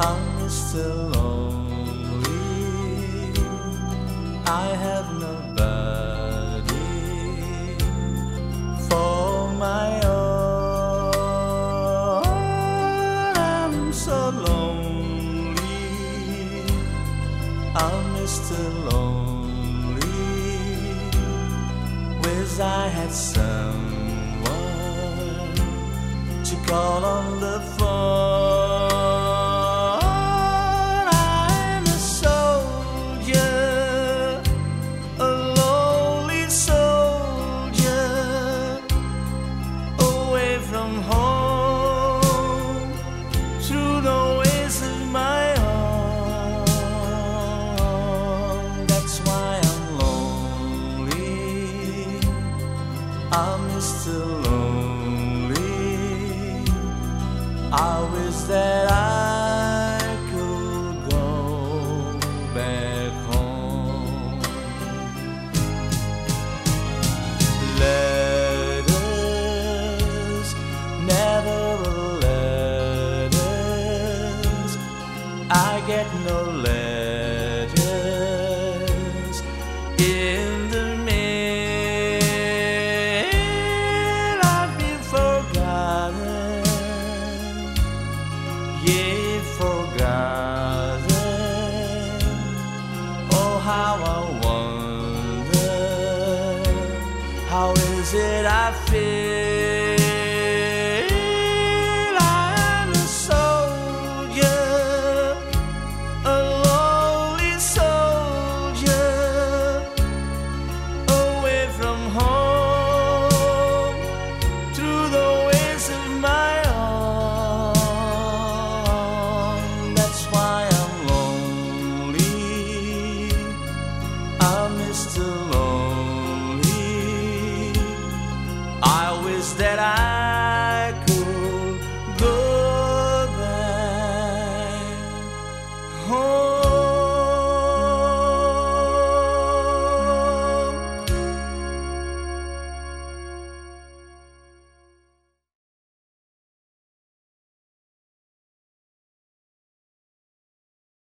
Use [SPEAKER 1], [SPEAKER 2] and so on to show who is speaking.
[SPEAKER 1] I'm still lonely. I have nobody for my own. I'm so lonely. I'm still lonely. Wish I had someone to call on the phone. so lonely. I wish that I could go back home. Letters, never. I get no letters. how I wonder. How is it I feel? still